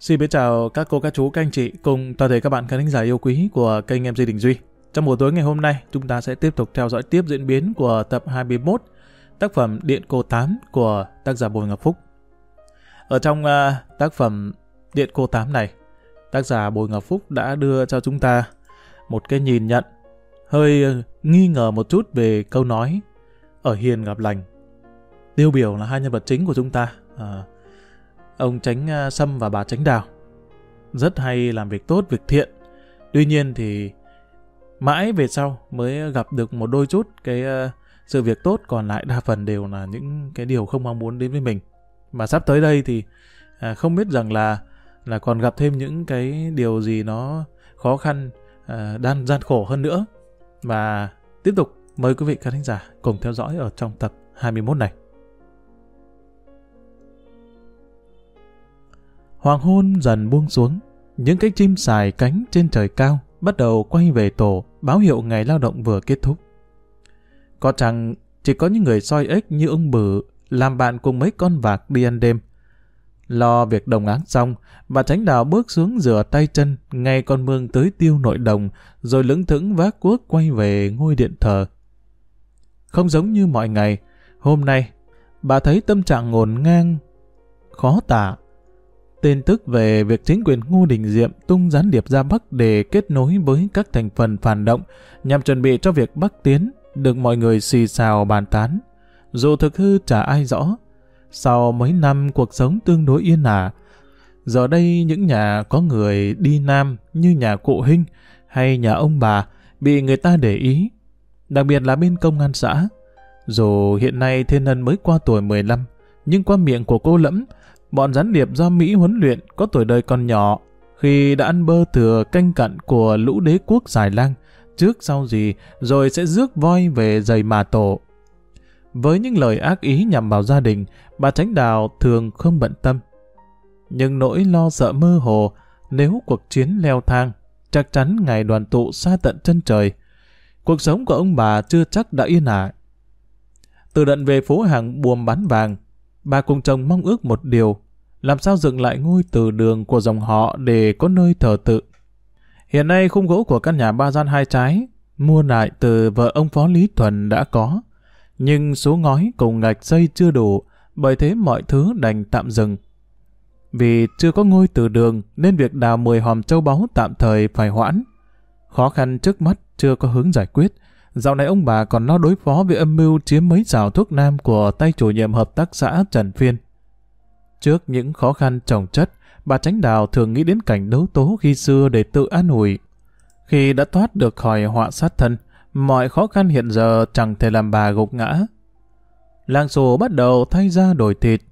Xin biết chào các cô, các chú, các anh chị cùng toàn thể các bạn khán giả yêu quý của kênh MC Đình Duy. Trong buổi tối ngày hôm nay, chúng ta sẽ tiếp tục theo dõi tiếp diễn biến của tập 21 tác phẩm Điện Cô 8 của tác giả Bùi Ngọc Phúc. Ở trong uh, tác phẩm Điện Cô 8 này, tác giả Bùi Ngọc Phúc đã đưa cho chúng ta một cái nhìn nhận hơi à, nghi ngờ một chút về câu nói ở hiền gặp lành. Tiêu biểu là hai nhân vật chính của chúng ta. À, ông Tránh xâm Sâm và bà Tránh Đào. Rất hay làm việc tốt, việc thiện. Tuy nhiên thì mãi về sau mới gặp được một đôi chút cái sự việc tốt còn lại đa phần đều là những cái điều không mong muốn đến với mình. Mà sắp tới đây thì à, không biết rằng là là còn gặp thêm những cái điều gì nó khó khăn, à, đan gian khổ hơn nữa. Và tiếp tục mời quý vị khán giả cùng theo dõi ở trong tập 21 này. Hoàng hôn dần buông xuống, những cái chim xài cánh trên trời cao bắt đầu quay về tổ, báo hiệu ngày lao động vừa kết thúc. Có chẳng chỉ có những người soi ếch như ông Bử làm bạn cùng mấy con vạc đi ăn đêm. Lo việc đồng áng xong, bà Tránh Đào bước xuống rửa tay chân, ngay con mương tới tiêu nội đồng, rồi lững thững vác cuốc quay về ngôi điện thờ. Không giống như mọi ngày, hôm nay, bà thấy tâm trạng ngổn ngang, khó tả, tin tức về việc chính quyền Ngô Đình Diệm tung gián điệp ra Bắc để kết nối với các thành phần phản động nhằm chuẩn bị cho việc Bắc tiến được mọi người xì xào bàn tán. Dù thực hư chả ai rõ, sau mấy năm cuộc sống tương đối yên ả, giờ đây những nhà có người đi Nam như nhà cụ Hinh hay nhà ông bà bị người ta để ý, đặc biệt là bên công an xã. Dù hiện nay Thiên Ân mới qua tuổi 15, nhưng qua miệng của cô Lẫm, bọn gián điệp do Mỹ huấn luyện có tuổi đời còn nhỏ, khi đã ăn bơ thừa canh cặn của lũ đế quốc dài lang, trước sau gì, rồi sẽ rước voi về giày mà tổ. Với những lời ác ý nhằm vào gia đình, bà Tránh Đào thường không bận tâm. Nhưng nỗi lo sợ mơ hồ, nếu cuộc chiến leo thang, chắc chắn ngày đoàn tụ xa tận chân trời. Cuộc sống của ông bà chưa chắc đã yên ả. Từ đận về phố hàng buồm bán vàng, bà cùng chồng mong ước một điều, làm sao dựng lại ngôi từ đường của dòng họ để có nơi thờ tự. Hiện nay khung gỗ của căn nhà ba gian hai trái, mua lại từ vợ ông Phó Lý Thuần đã có, nhưng số ngói cùng gạch xây chưa đủ, bởi thế mọi thứ đành tạm dừng. Vì chưa có ngôi từ đường nên việc đào 10 hòm châu báu tạm thời phải hoãn. Khó khăn trước mắt chưa có hướng giải quyết, Dạo này ông bà còn lo đối phó với âm mưu chiếm mấy rào thuốc nam của tay chủ nhiệm hợp tác xã Trần Phiên. Trước những khó khăn trồng chất, bà Tránh Đào thường nghĩ đến cảnh đấu tố khi xưa để tự an ủi. Khi đã thoát được khỏi họa sát thân, mọi khó khăn hiện giờ chẳng thể làm bà gục ngã. Làng sổ bắt đầu thay ra đổi thịt.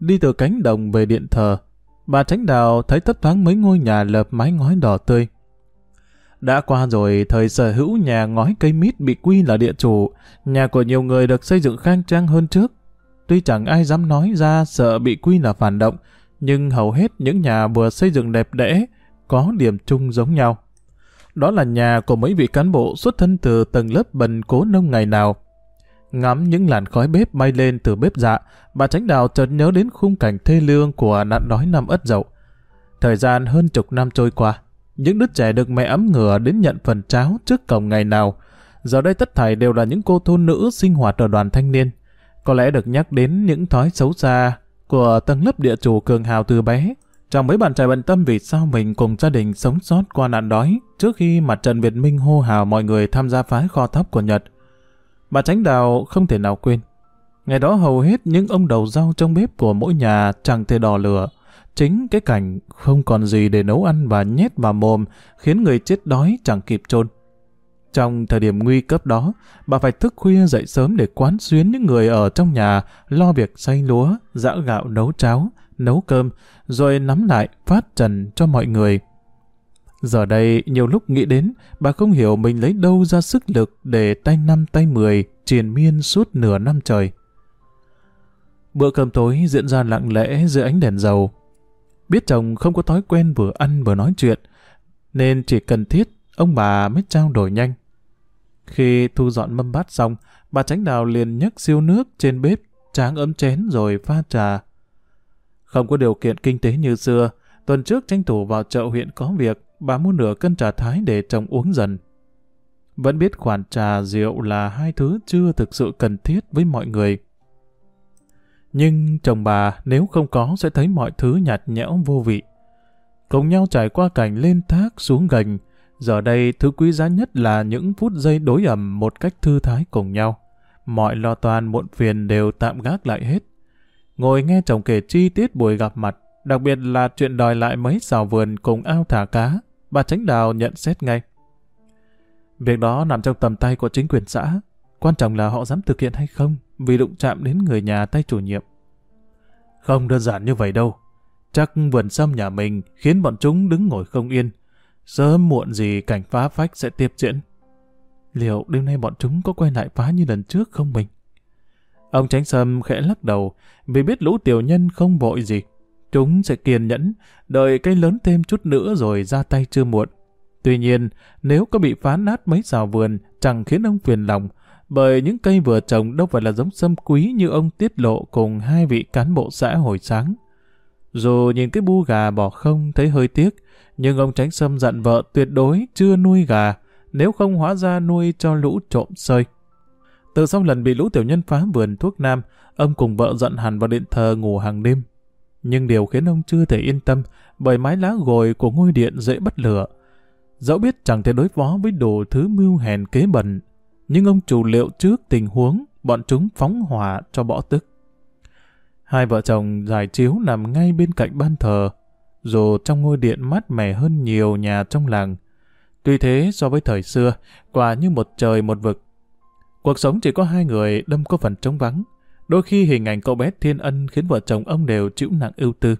Đi từ cánh đồng về điện thờ, bà Tránh Đào thấy thấp thoáng mấy ngôi nhà lợp mái ngói đỏ tươi. Đã qua rồi thời sở hữu nhà ngói cây mít bị quy là địa chủ, nhà của nhiều người được xây dựng khang trang hơn trước. Tuy chẳng ai dám nói ra sợ bị quy là phản động, nhưng hầu hết những nhà vừa xây dựng đẹp đẽ có điểm chung giống nhau. Đó là nhà của mấy vị cán bộ xuất thân từ tầng lớp bần cố nông ngày nào. Ngắm những làn khói bếp bay lên từ bếp dạ, bà Tránh Đào chợt nhớ đến khung cảnh thê lương của nạn đói năm ất dậu. Thời gian hơn chục năm trôi qua, những đứa trẻ được mẹ ấm ngửa đến nhận phần cháo trước cổng ngày nào. Giờ đây tất thảy đều là những cô thôn nữ sinh hoạt ở đoàn thanh niên. Có lẽ được nhắc đến những thói xấu xa của tầng lớp địa chủ cường hào từ bé. Trong mấy bạn trẻ bận tâm vì sao mình cùng gia đình sống sót qua nạn đói trước khi mặt trận Việt Minh hô hào mọi người tham gia phá kho thóc của Nhật. Bà Tránh Đào không thể nào quên. Ngày đó hầu hết những ông đầu rau trong bếp của mỗi nhà chẳng thể đỏ lửa. Chính cái cảnh không còn gì để nấu ăn và nhét vào mồm khiến người chết đói chẳng kịp trôn Trong thời điểm nguy cấp đó, bà phải thức khuya dậy sớm để quán xuyến những người ở trong nhà lo việc xay lúa, giã gạo nấu cháo, nấu cơm, rồi nắm lại phát trần cho mọi người. Giờ đây, nhiều lúc nghĩ đến, bà không hiểu mình lấy đâu ra sức lực để tay năm tay mười triền miên suốt nửa năm trời. Bữa cơm tối diễn ra lặng lẽ dưới ánh đèn dầu. Biết chồng không có thói quen vừa ăn vừa nói chuyện, nên chỉ cần thiết ông bà mới trao đổi nhanh. Khi thu dọn mâm bát xong, bà Tránh Đào liền nhấc siêu nước trên bếp, tráng ấm chén rồi pha trà. Không có điều kiện kinh tế như xưa, Tuần trước tranh thủ vào chợ huyện có việc, bà mua nửa cân trà thái để chồng uống dần. Vẫn biết khoản trà rượu là hai thứ chưa thực sự cần thiết với mọi người. Nhưng chồng bà nếu không có sẽ thấy mọi thứ nhạt nhẽo vô vị. Cùng nhau trải qua cảnh lên thác xuống gành, giờ đây thứ quý giá nhất là những phút giây đối ẩm một cách thư thái cùng nhau. Mọi lo toan muộn phiền đều tạm gác lại hết. Ngồi nghe chồng kể chi tiết buổi gặp mặt, đặc biệt là chuyện đòi lại mấy xào vườn cùng ao thả cá, bà Tránh Đào nhận xét ngay. Việc đó nằm trong tầm tay của chính quyền xã, quan trọng là họ dám thực hiện hay không, vì đụng chạm đến người nhà tay chủ nhiệm. Không đơn giản như vậy đâu. Chắc vườn sâm nhà mình khiến bọn chúng đứng ngồi không yên. Sớm muộn gì cảnh phá phách sẽ tiếp diễn. Liệu đêm nay bọn chúng có quay lại phá như lần trước không mình? Ông Tránh Sâm khẽ lắc đầu vì biết lũ tiểu nhân không vội gì. Chúng sẽ kiên nhẫn, đợi cây lớn thêm chút nữa rồi ra tay chưa muộn. Tuy nhiên, nếu có bị phá nát mấy rào vườn, chẳng khiến ông phiền lòng, bởi những cây vừa trồng đâu phải là giống sâm quý như ông tiết lộ cùng hai vị cán bộ xã hồi sáng. Dù nhìn cái bu gà bỏ không thấy hơi tiếc, nhưng ông tránh sâm dặn vợ tuyệt đối chưa nuôi gà, nếu không hóa ra nuôi cho lũ trộm sơi. Từ sau lần bị lũ tiểu nhân phá vườn thuốc nam, ông cùng vợ dặn hẳn vào điện thờ ngủ hàng đêm. Nhưng điều khiến ông chưa thể yên tâm bởi mái lá gồi của ngôi điện dễ bắt lửa. Dẫu biết chẳng thể đối phó với đồ thứ mưu hèn kế bẩn, nhưng ông chủ liệu trước tình huống bọn chúng phóng hỏa cho bỏ tức. Hai vợ chồng giải chiếu nằm ngay bên cạnh ban thờ, dù trong ngôi điện mát mẻ hơn nhiều nhà trong làng. Tuy thế so với thời xưa, quả như một trời một vực. Cuộc sống chỉ có hai người đâm có phần trống vắng. Đôi khi hình ảnh cậu bé thiên ân khiến vợ chồng ông đều chịu nặng ưu tư.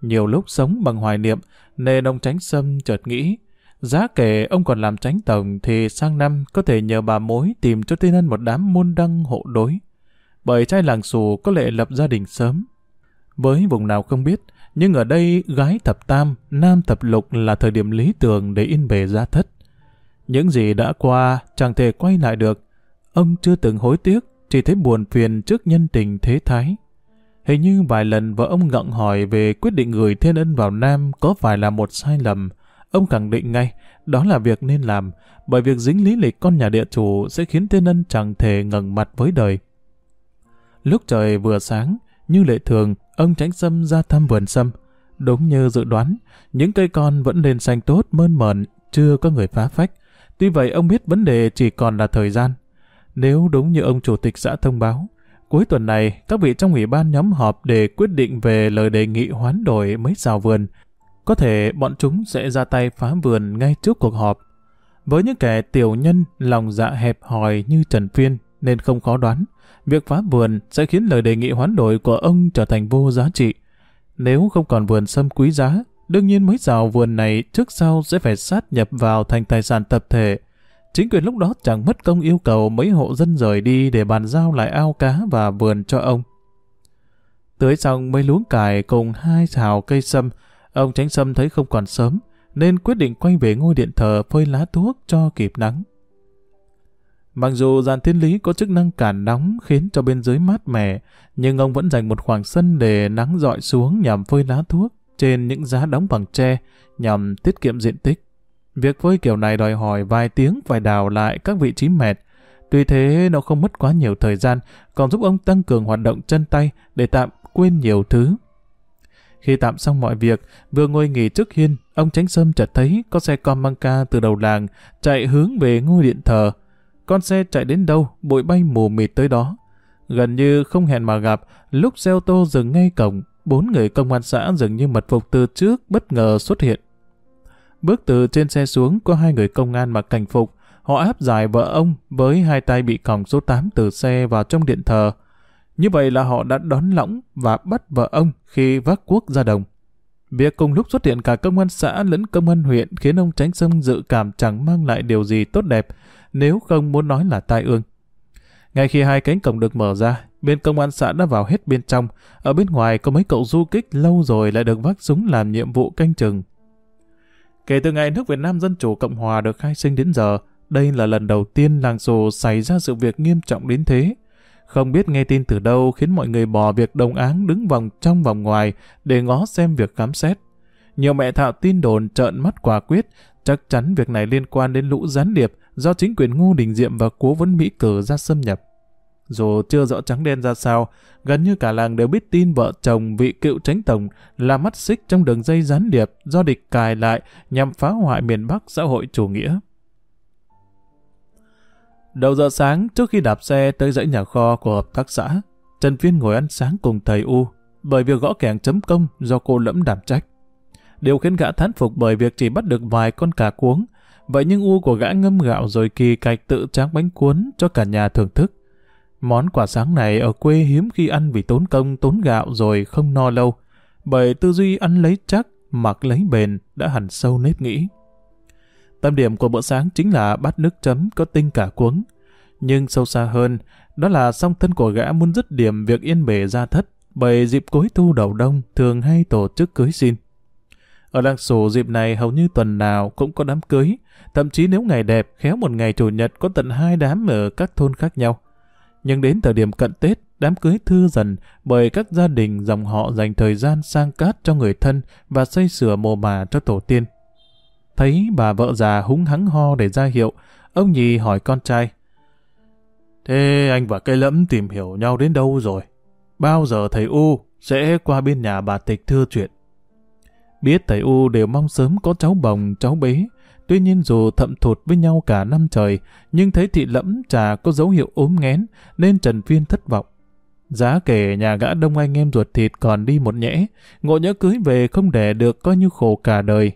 Nhiều lúc sống bằng hoài niệm, nên ông tránh sâm chợt nghĩ Giá kể ông còn làm tránh tổng thì sang năm có thể nhờ bà mối tìm cho tên ân một đám môn đăng hộ đối. Bởi trai làng xù có lệ lập gia đình sớm. Với vùng nào không biết, nhưng ở đây gái thập tam, nam thập lục là thời điểm lý tưởng để in bề gia thất. Những gì đã qua chẳng thể quay lại được. Ông chưa từng hối tiếc, chỉ thấy buồn phiền trước nhân tình thế thái. Hình như vài lần vợ ông ngặng hỏi về quyết định gửi thiên ân vào Nam có phải là một sai lầm, Ông khẳng định ngay, đó là việc nên làm, bởi việc dính lý lịch con nhà địa chủ sẽ khiến tên ân chẳng thể ngẩng mặt với đời. Lúc trời vừa sáng, như lệ thường, ông tránh sâm ra thăm vườn sâm. Đúng như dự đoán, những cây con vẫn lên xanh tốt, mơn mởn, chưa có người phá phách. Tuy vậy ông biết vấn đề chỉ còn là thời gian. Nếu đúng như ông chủ tịch xã thông báo, cuối tuần này các vị trong ủy ban nhóm họp để quyết định về lời đề nghị hoán đổi mấy xào vườn, có thể bọn chúng sẽ ra tay phá vườn ngay trước cuộc họp. Với những kẻ tiểu nhân, lòng dạ hẹp hòi như Trần Phiên, nên không khó đoán, việc phá vườn sẽ khiến lời đề nghị hoán đổi của ông trở thành vô giá trị. Nếu không còn vườn sâm quý giá, đương nhiên mấy rào vườn này trước sau sẽ phải sát nhập vào thành tài sản tập thể. Chính quyền lúc đó chẳng mất công yêu cầu mấy hộ dân rời đi để bàn giao lại ao cá và vườn cho ông. Tưới xong mấy luống cải cùng hai xào cây sâm, Ông Tránh Sâm thấy không còn sớm, nên quyết định quay về ngôi điện thờ phơi lá thuốc cho kịp nắng. Mặc dù dàn thiên lý có chức năng cản nóng khiến cho bên dưới mát mẻ, nhưng ông vẫn dành một khoảng sân để nắng dọi xuống nhằm phơi lá thuốc trên những giá đóng bằng tre nhằm tiết kiệm diện tích. Việc phơi kiểu này đòi hỏi vài tiếng phải đào lại các vị trí mệt. Tuy thế nó không mất quá nhiều thời gian, còn giúp ông tăng cường hoạt động chân tay để tạm quên nhiều thứ khi tạm xong mọi việc, vừa ngồi nghỉ trước hiên, ông Tránh Sâm chợt thấy có xe con mang ca từ đầu làng chạy hướng về ngôi điện thờ. Con xe chạy đến đâu, bụi bay mù mịt tới đó. Gần như không hẹn mà gặp, lúc xe ô tô dừng ngay cổng, bốn người công an xã dường như mật phục từ trước bất ngờ xuất hiện. Bước từ trên xe xuống có hai người công an mặc cảnh phục, họ áp giải vợ ông với hai tay bị còng số 8 từ xe vào trong điện thờ. Như vậy là họ đã đón lõng và bắt vợ ông khi vác quốc ra đồng. Việc cùng lúc xuất hiện cả công an xã lẫn công an huyện khiến ông Tránh Sâm dự cảm chẳng mang lại điều gì tốt đẹp, nếu không muốn nói là tai ương. Ngay khi hai cánh cổng được mở ra, bên công an xã đã vào hết bên trong, ở bên ngoài có mấy cậu du kích lâu rồi lại được vác súng làm nhiệm vụ canh chừng. Kể từ ngày nước Việt Nam Dân Chủ Cộng Hòa được khai sinh đến giờ, đây là lần đầu tiên làng sồ xảy ra sự việc nghiêm trọng đến thế. Không biết nghe tin từ đâu khiến mọi người bỏ việc đồng áng đứng vòng trong vòng ngoài để ngó xem việc khám xét. nhiều mẹ thạo tin đồn trợn mắt quả quyết, chắc chắn việc này liên quan đến lũ gián điệp do chính quyền Ngô Đình Diệm và cố vấn Mỹ cử ra xâm nhập. Dù chưa rõ trắng đen ra sao, gần như cả làng đều biết tin vợ chồng vị cựu tránh tổng là mắt xích trong đường dây gián điệp do địch cài lại nhằm phá hoại miền Bắc xã hội chủ nghĩa. Đầu giờ sáng trước khi đạp xe tới dãy nhà kho của hợp tác xã, Trần Phiên ngồi ăn sáng cùng thầy U bởi việc gõ kèn chấm công do cô lẫm đảm trách. Điều khiến gã thán phục bởi việc chỉ bắt được vài con cà cuống, vậy nhưng U của gã ngâm gạo rồi kỳ cạch tự tráng bánh cuốn cho cả nhà thưởng thức. Món quả sáng này ở quê hiếm khi ăn vì tốn công tốn gạo rồi không no lâu, bởi tư duy ăn lấy chắc, mặc lấy bền đã hẳn sâu nếp nghĩ. Tâm điểm của bữa sáng chính là bát nước chấm có tinh cả cuống. Nhưng sâu xa hơn, đó là song thân của gã muốn dứt điểm việc yên bề ra thất, bởi dịp cuối thu đầu đông thường hay tổ chức cưới xin. Ở làng sổ dịp này hầu như tuần nào cũng có đám cưới, thậm chí nếu ngày đẹp, khéo một ngày chủ nhật có tận hai đám ở các thôn khác nhau. Nhưng đến thời điểm cận Tết, đám cưới thưa dần bởi các gia đình dòng họ dành thời gian sang cát cho người thân và xây sửa mồ mà cho tổ tiên. Thấy bà vợ già húng hắng ho để ra hiệu, ông nhì hỏi con trai. Thế anh và cây lẫm tìm hiểu nhau đến đâu rồi? Bao giờ thầy U sẽ qua bên nhà bà Tịch thưa chuyện? Biết thầy U đều mong sớm có cháu bồng, cháu bế. Tuy nhiên dù thậm thụt với nhau cả năm trời, nhưng thấy thị lẫm trà có dấu hiệu ốm nghén, nên Trần Phiên thất vọng. Giá kể nhà gã đông anh em ruột thịt còn đi một nhẽ, ngộ nhỡ cưới về không đẻ được coi như khổ cả đời.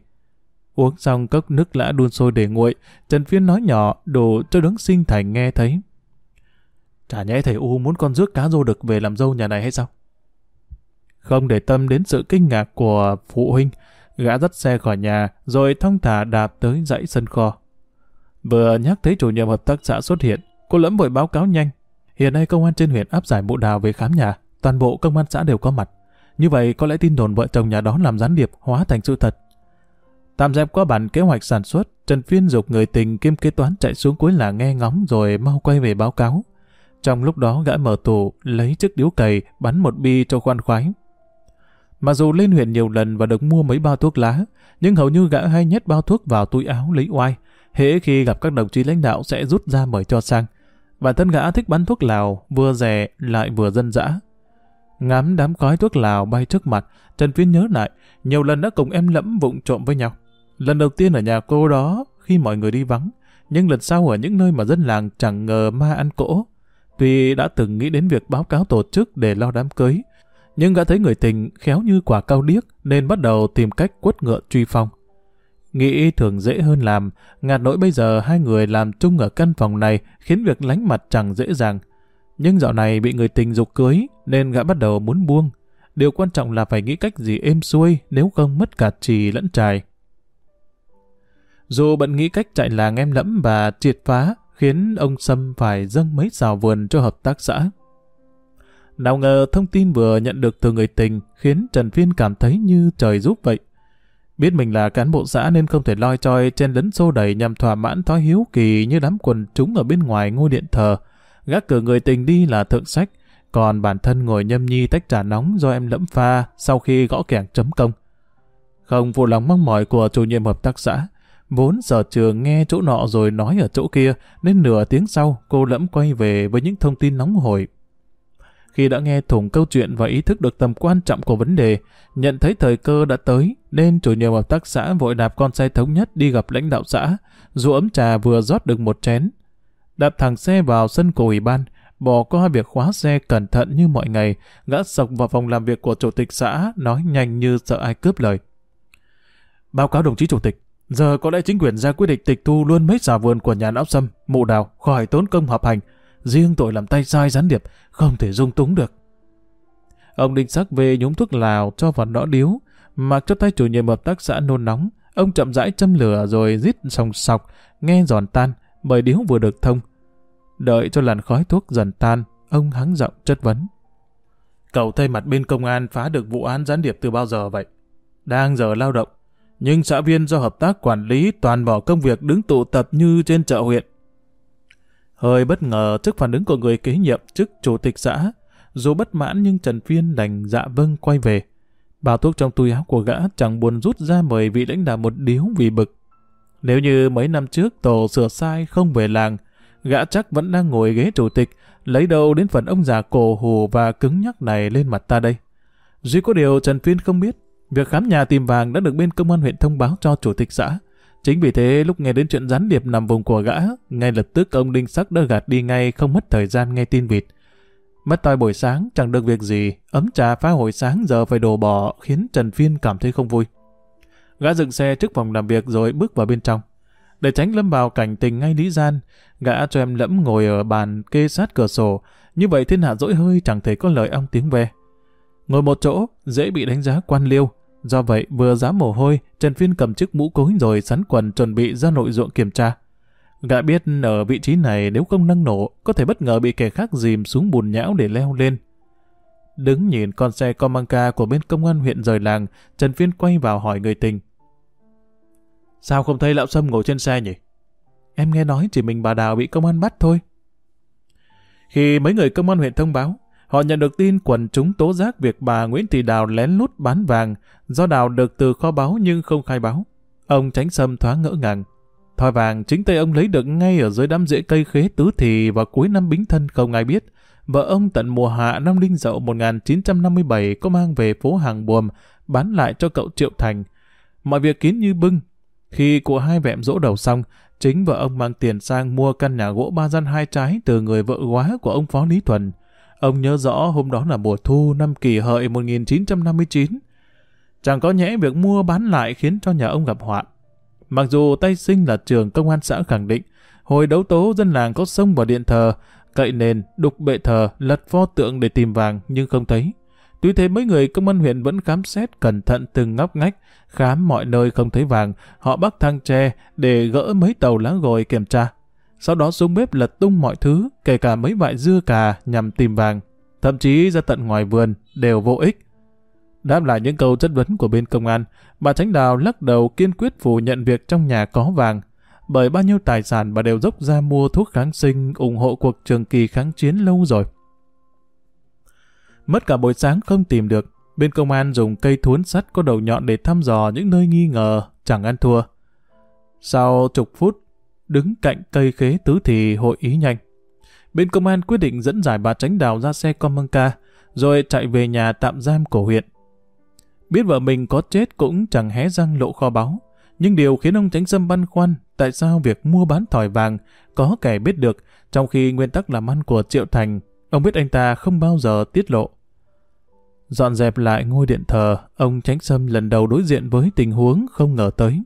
Uống xong cốc nước lã đun sôi để nguội, Trần Phiên nói nhỏ đổ cho đấng sinh thành nghe thấy. Chả nhẽ thầy U muốn con rước cá rô đực về làm dâu nhà này hay sao? Không để tâm đến sự kinh ngạc của phụ huynh, gã dắt xe khỏi nhà rồi thong thả đạp tới dãy sân kho. Vừa nhắc thấy chủ nhiệm hợp tác xã xuất hiện, cô lẫm vội báo cáo nhanh. Hiện nay công an trên huyện áp giải mụ đào về khám nhà, toàn bộ công an xã đều có mặt. Như vậy có lẽ tin đồn vợ chồng nhà đó làm gián điệp hóa thành sự thật. Tạm dẹp qua bản kế hoạch sản xuất, Trần Phiên dục người tình kiêm kế toán chạy xuống cuối làng nghe ngóng rồi mau quay về báo cáo. Trong lúc đó gã mở tủ, lấy chiếc điếu cày, bắn một bi cho khoan khoái. Mặc dù lên huyện nhiều lần và được mua mấy bao thuốc lá, nhưng hầu như gã hay nhét bao thuốc vào túi áo lấy oai. Hễ khi gặp các đồng chí lãnh đạo sẽ rút ra mời cho sang. Bản thân gã thích bắn thuốc lào, vừa rẻ lại vừa dân dã. Ngắm đám khói thuốc lào bay trước mặt, Trần Phiên nhớ lại, nhiều lần đã cùng em lẫm vụng trộm với nhau. Lần đầu tiên ở nhà cô đó, khi mọi người đi vắng, nhưng lần sau ở những nơi mà dân làng chẳng ngờ ma ăn cỗ. Tuy đã từng nghĩ đến việc báo cáo tổ chức để lo đám cưới, nhưng gã thấy người tình khéo như quả cao điếc nên bắt đầu tìm cách quất ngựa truy phong. Nghĩ thường dễ hơn làm, ngạt nỗi bây giờ hai người làm chung ở căn phòng này khiến việc lánh mặt chẳng dễ dàng. Nhưng dạo này bị người tình dục cưới nên gã bắt đầu muốn buông. Điều quan trọng là phải nghĩ cách gì êm xuôi nếu không mất cả trì lẫn trài. Dù bận nghĩ cách chạy làng em lẫm và triệt phá khiến ông Sâm phải dâng mấy xào vườn cho hợp tác xã. Nào ngờ thông tin vừa nhận được từ người tình khiến Trần Phiên cảm thấy như trời giúp vậy. Biết mình là cán bộ xã nên không thể loi choi trên lấn xô đẩy nhằm thỏa mãn thói hiếu kỳ như đám quần chúng ở bên ngoài ngôi điện thờ. Gác cử người tình đi là thượng sách, còn bản thân ngồi nhâm nhi tách trà nóng do em lẫm pha sau khi gõ kẻng chấm công. Không phụ lòng mong mỏi của chủ nhiệm hợp tác xã, Vốn sở trường nghe chỗ nọ rồi nói ở chỗ kia, nên nửa tiếng sau cô lẫm quay về với những thông tin nóng hổi. Khi đã nghe thủng câu chuyện và ý thức được tầm quan trọng của vấn đề, nhận thấy thời cơ đã tới, nên chủ nhiệm hợp tác xã vội đạp con xe thống nhất đi gặp lãnh đạo xã, dù ấm trà vừa rót được một chén. Đạp thẳng xe vào sân của ủy ban, bỏ qua việc khóa xe cẩn thận như mọi ngày, gã sọc vào phòng làm việc của chủ tịch xã, nói nhanh như sợ ai cướp lời. Báo cáo đồng chí chủ tịch, Giờ có lẽ chính quyền ra quyết định tịch thu luôn mấy xà vườn của nhà lão Sâm, mụ đào, khỏi tốn công hợp hành. Riêng tội làm tay sai gián điệp, không thể dung túng được. Ông định sắc về nhúng thuốc lào cho vào nõ điếu, mặc cho tay chủ nhiệm hợp tác xã nôn nóng. Ông chậm rãi châm lửa rồi rít sòng sọc, nghe giòn tan, bởi điếu vừa được thông. Đợi cho làn khói thuốc dần tan, ông hắng giọng chất vấn. Cậu thay mặt bên công an phá được vụ án gián điệp từ bao giờ vậy? Đang giờ lao động, nhưng xã viên do hợp tác quản lý toàn bỏ công việc đứng tụ tập như trên chợ huyện. Hơi bất ngờ trước phản ứng của người kế nhiệm chức chủ tịch xã, dù bất mãn nhưng Trần Phiên đành dạ vâng quay về. Bao thuốc trong túi áo của gã chẳng buồn rút ra mời vị lãnh đạo một điếu vì bực. Nếu như mấy năm trước tổ sửa sai không về làng, gã chắc vẫn đang ngồi ghế chủ tịch, lấy đâu đến phần ông già cổ hù và cứng nhắc này lên mặt ta đây. Duy có điều Trần Phiên không biết, việc khám nhà tìm vàng đã được bên công an huyện thông báo cho chủ tịch xã. Chính vì thế lúc nghe đến chuyện gián điệp nằm vùng của gã, ngay lập tức ông Đinh Sắc đã gạt đi ngay không mất thời gian nghe tin vịt. Mất toi buổi sáng chẳng được việc gì, ấm trà phá hồi sáng giờ phải đổ bỏ khiến Trần Phiên cảm thấy không vui. Gã dừng xe trước phòng làm việc rồi bước vào bên trong. Để tránh lâm vào cảnh tình ngay lý gian, gã cho em lẫm ngồi ở bàn kê sát cửa sổ, như vậy thiên hạ dỗi hơi chẳng thể có lời ong tiếng về. Ngồi một chỗ, dễ bị đánh giá quan liêu, do vậy vừa dám mồ hôi, Trần Phiên cầm chiếc mũ cối rồi sắn quần chuẩn bị ra nội ruộng kiểm tra. Gã biết ở vị trí này nếu không nâng nổ, có thể bất ngờ bị kẻ khác dìm xuống bùn nhão để leo lên. Đứng nhìn con xe Comanca của bên công an huyện rời làng, Trần Phiên quay vào hỏi người tình. Sao không thấy lão Sâm ngồi trên xe nhỉ? Em nghe nói chỉ mình bà Đào bị công an bắt thôi. Khi mấy người công an huyện thông báo, họ nhận được tin quần chúng tố giác việc bà Nguyễn Thị Đào lén lút bán vàng do Đào được từ kho báo nhưng không khai báo. Ông tránh sâm thoáng ngỡ ngàng. Thỏi vàng chính tay ông lấy được ngay ở dưới đám rễ cây khế tứ thì vào cuối năm bính thân không ai biết. Vợ ông tận mùa hạ năm Đinh Dậu 1957 có mang về phố Hàng Buồm bán lại cho cậu Triệu Thành. Mọi việc kín như bưng, khi cụ hai vẹm dỗ đầu xong, chính vợ ông mang tiền sang mua căn nhà gỗ ba gian hai trái từ người vợ quá của ông Phó Lý Thuần. Ông nhớ rõ hôm đó là mùa thu năm kỷ hợi 1959. Chẳng có nhẽ việc mua bán lại khiến cho nhà ông gặp họa. Mặc dù tay sinh là trường công an xã khẳng định, hồi đấu tố dân làng có sông vào điện thờ, cậy nền, đục bệ thờ, lật pho tượng để tìm vàng nhưng không thấy. Tuy thế mấy người công an huyện vẫn khám xét cẩn thận từng ngóc ngách, khám mọi nơi không thấy vàng, họ bắt thang tre để gỡ mấy tàu lá gồi kiểm tra. Sau đó xuống bếp lật tung mọi thứ, kể cả mấy vại dưa cà nhằm tìm vàng. Thậm chí ra tận ngoài vườn, đều vô ích. Đáp lại những câu chất vấn của bên công an, bà Tránh Đào lắc đầu kiên quyết phủ nhận việc trong nhà có vàng. Bởi bao nhiêu tài sản bà đều dốc ra mua thuốc kháng sinh, ủng hộ cuộc trường kỳ kháng chiến lâu rồi. Mất cả buổi sáng không tìm được, bên công an dùng cây thuốn sắt có đầu nhọn để thăm dò những nơi nghi ngờ, chẳng ăn thua. Sau chục phút, đứng cạnh cây khế tứ thì hội ý nhanh. Bên công an quyết định dẫn giải bà tránh đào ra xe con măng ca, rồi chạy về nhà tạm giam của huyện. Biết vợ mình có chết cũng chẳng hé răng lộ kho báu, nhưng điều khiến ông tránh sâm băn khoăn tại sao việc mua bán thỏi vàng có kẻ biết được, trong khi nguyên tắc làm ăn của Triệu Thành, ông biết anh ta không bao giờ tiết lộ. Dọn dẹp lại ngôi điện thờ, ông Tránh Sâm lần đầu đối diện với tình huống không ngờ tới.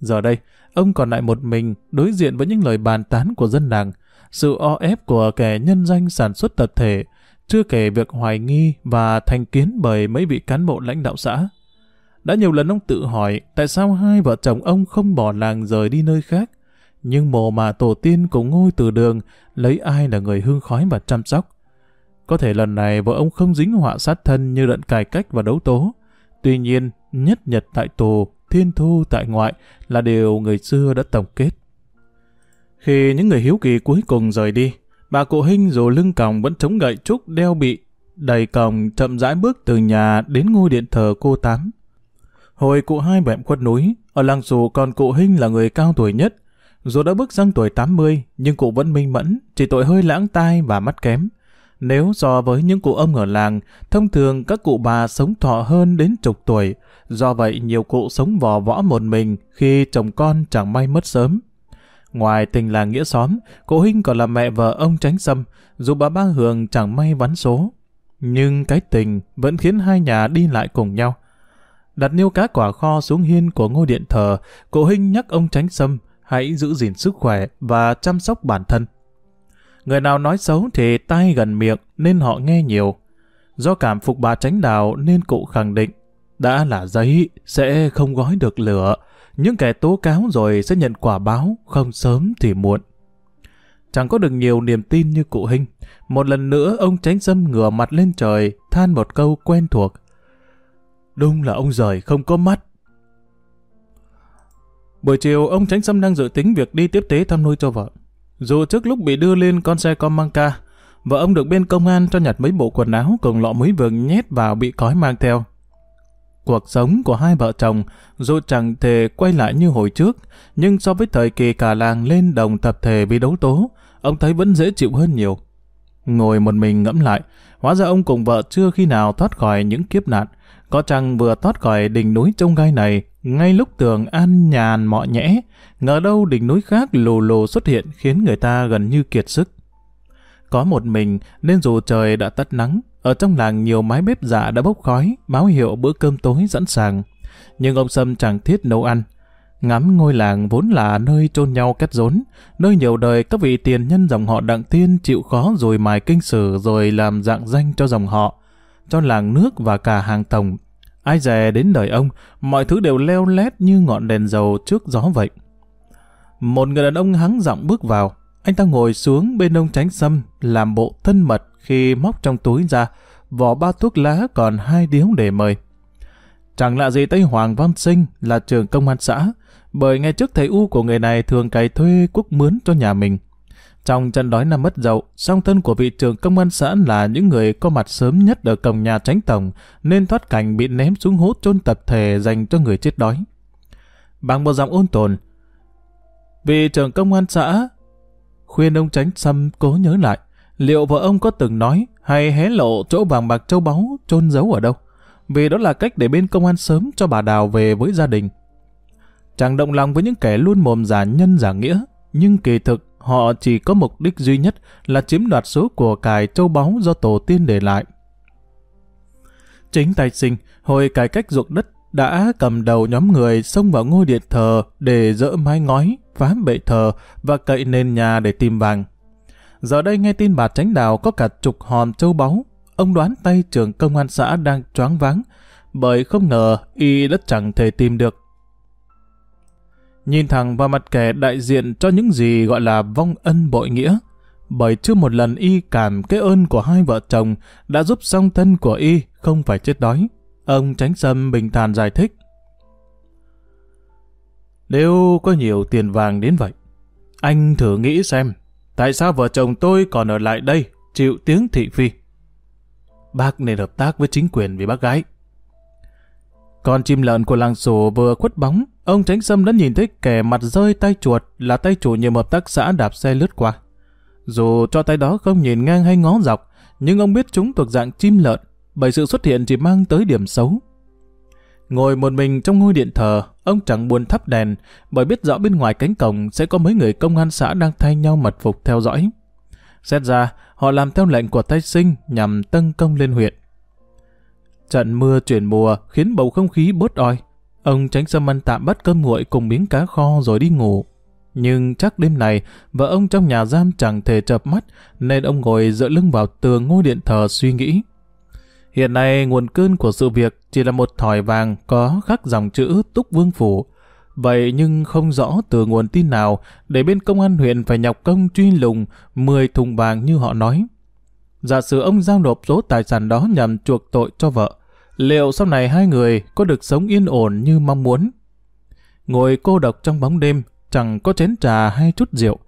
Giờ đây, ông còn lại một mình đối diện với những lời bàn tán của dân làng, sự o ép của kẻ nhân danh sản xuất tập thể, chưa kể việc hoài nghi và thành kiến bởi mấy vị cán bộ lãnh đạo xã. Đã nhiều lần ông tự hỏi tại sao hai vợ chồng ông không bỏ làng rời đi nơi khác, nhưng mồ mà tổ tiên cũng ngôi từ đường, lấy ai là người hương khói và chăm sóc. Có thể lần này vợ ông không dính họa sát thân như đận cải cách và đấu tố. Tuy nhiên, nhất nhật tại tù, thiên thu tại ngoại là điều người xưa đã tổng kết. Khi những người hiếu kỳ cuối cùng rời đi, bà cụ Hinh dù lưng còng vẫn chống gậy trúc đeo bị, đầy còng chậm rãi bước từ nhà đến ngôi điện thờ cô Tám. Hồi cụ hai bẹm khuất núi, ở làng dù còn cụ Hinh là người cao tuổi nhất. Dù đã bước sang tuổi 80, nhưng cụ vẫn minh mẫn, chỉ tội hơi lãng tai và mắt kém. Nếu so với những cụ ông ở làng, thông thường các cụ bà sống thọ hơn đến chục tuổi, do vậy nhiều cụ sống vò võ một mình khi chồng con chẳng may mất sớm. Ngoài tình làng nghĩa xóm, cụ Hinh còn là mẹ vợ ông Tránh Sâm, dù bà Ba Hường chẳng may vắn số. Nhưng cái tình vẫn khiến hai nhà đi lại cùng nhau. Đặt niêu cá quả kho xuống hiên của ngôi điện thờ, cụ Hinh nhắc ông Tránh Sâm hãy giữ gìn sức khỏe và chăm sóc bản thân. Người nào nói xấu thì tai gần miệng nên họ nghe nhiều. Do cảm phục bà tránh đào nên cụ khẳng định đã là giấy sẽ không gói được lửa. Những kẻ tố cáo rồi sẽ nhận quả báo không sớm thì muộn. Chẳng có được nhiều niềm tin như cụ Hinh. Một lần nữa ông tránh dâm ngửa mặt lên trời than một câu quen thuộc. Đúng là ông rời không có mắt. Buổi chiều ông tránh sâm đang dự tính việc đi tiếp tế thăm nuôi cho vợ. Dù trước lúc bị đưa lên con xe con mang ca, vợ ông được bên công an cho nhặt mấy bộ quần áo cùng lọ muối vừng nhét vào bị cói mang theo cuộc sống của hai vợ chồng, dù chẳng thể quay lại như hồi trước, nhưng so với thời kỳ cả làng lên đồng tập thể vì đấu tố, ông thấy vẫn dễ chịu hơn nhiều. Ngồi một mình ngẫm lại, hóa ra ông cùng vợ chưa khi nào thoát khỏi những kiếp nạn, có chăng vừa thoát khỏi đỉnh núi trông gai này, ngay lúc tưởng an nhàn mọi nhẽ, ngờ đâu đỉnh núi khác lù lù xuất hiện khiến người ta gần như kiệt sức. Có một mình nên dù trời đã tắt nắng, ở trong làng nhiều mái bếp giả đã bốc khói, báo hiệu bữa cơm tối sẵn sàng. Nhưng ông Sâm chẳng thiết nấu ăn. Ngắm ngôi làng vốn là nơi chôn nhau cắt rốn, nơi nhiều đời các vị tiền nhân dòng họ đặng tiên chịu khó rồi mài kinh sử rồi làm dạng danh cho dòng họ, cho làng nước và cả hàng tổng. Ai dè đến đời ông, mọi thứ đều leo lét như ngọn đèn dầu trước gió vậy. Một người đàn ông hắng giọng bước vào, anh ta ngồi xuống bên ông tránh sâm, làm bộ thân mật khi móc trong túi ra, vỏ ba thuốc lá còn hai điếu để mời. Chẳng lạ gì Tây Hoàng Văn Sinh là trường công an xã, bởi ngay trước thầy U của người này thường cày thuê quốc mướn cho nhà mình. Trong trận đói năm mất dậu, song thân của vị trưởng công an xã là những người có mặt sớm nhất ở cổng nhà tránh tổng, nên thoát cảnh bị ném xuống hố chôn tập thể dành cho người chết đói. Bằng một giọng ôn tồn, vị trưởng công an xã khuyên ông tránh xăm cố nhớ lại, liệu vợ ông có từng nói hay hé lộ chỗ vàng bạc châu báu chôn giấu ở đâu? Vì đó là cách để bên công an sớm cho bà Đào về với gia đình. Chàng động lòng với những kẻ luôn mồm giả nhân giả nghĩa, nhưng kỳ thực họ chỉ có mục đích duy nhất là chiếm đoạt số của cải châu báu do tổ tiên để lại. Chính tài sinh, hồi cải cách ruộng đất đã cầm đầu nhóm người xông vào ngôi điện thờ để dỡ mái ngói, phá bệ thờ và cậy nền nhà để tìm vàng. Giờ đây nghe tin bà Tránh Đào có cả chục hòn châu báu, ông đoán tay trưởng công an xã đang choáng váng, bởi không ngờ y đã chẳng thể tìm được. Nhìn thẳng vào mặt kẻ đại diện cho những gì gọi là vong ân bội nghĩa, bởi chưa một lần y cảm cái ơn của hai vợ chồng đã giúp song thân của y không phải chết đói. Ông Tránh Sâm bình thản giải thích. Nếu có nhiều tiền vàng đến vậy, anh thử nghĩ xem, tại sao vợ chồng tôi còn ở lại đây, chịu tiếng thị phi? Bác nên hợp tác với chính quyền vì bác gái. Con chim lợn của làng sổ vừa khuất bóng, ông Tránh Sâm đã nhìn thấy kẻ mặt rơi tay chuột là tay chủ nhiệm hợp tác xã đạp xe lướt qua. Dù cho tay đó không nhìn ngang hay ngó dọc, nhưng ông biết chúng thuộc dạng chim lợn, bởi sự xuất hiện chỉ mang tới điểm xấu. Ngồi một mình trong ngôi điện thờ, ông chẳng buồn thắp đèn, bởi biết rõ bên ngoài cánh cổng sẽ có mấy người công an xã đang thay nhau mật phục theo dõi. Xét ra, họ làm theo lệnh của tay sinh nhằm tấn công lên huyện. Trận mưa chuyển mùa khiến bầu không khí bớt oi. Ông tránh sâm ăn tạm bắt cơm nguội cùng miếng cá kho rồi đi ngủ. Nhưng chắc đêm này, vợ ông trong nhà giam chẳng thể chập mắt, nên ông ngồi dựa lưng vào tường ngôi điện thờ suy nghĩ. Hiện nay nguồn cơn của sự việc chỉ là một thỏi vàng có khắc dòng chữ Túc Vương Phủ. Vậy nhưng không rõ từ nguồn tin nào để bên công an huyện phải nhọc công truy lùng 10 thùng vàng như họ nói. Giả sử ông giao nộp số tài sản đó nhằm chuộc tội cho vợ, liệu sau này hai người có được sống yên ổn như mong muốn? Ngồi cô độc trong bóng đêm, chẳng có chén trà hay chút rượu.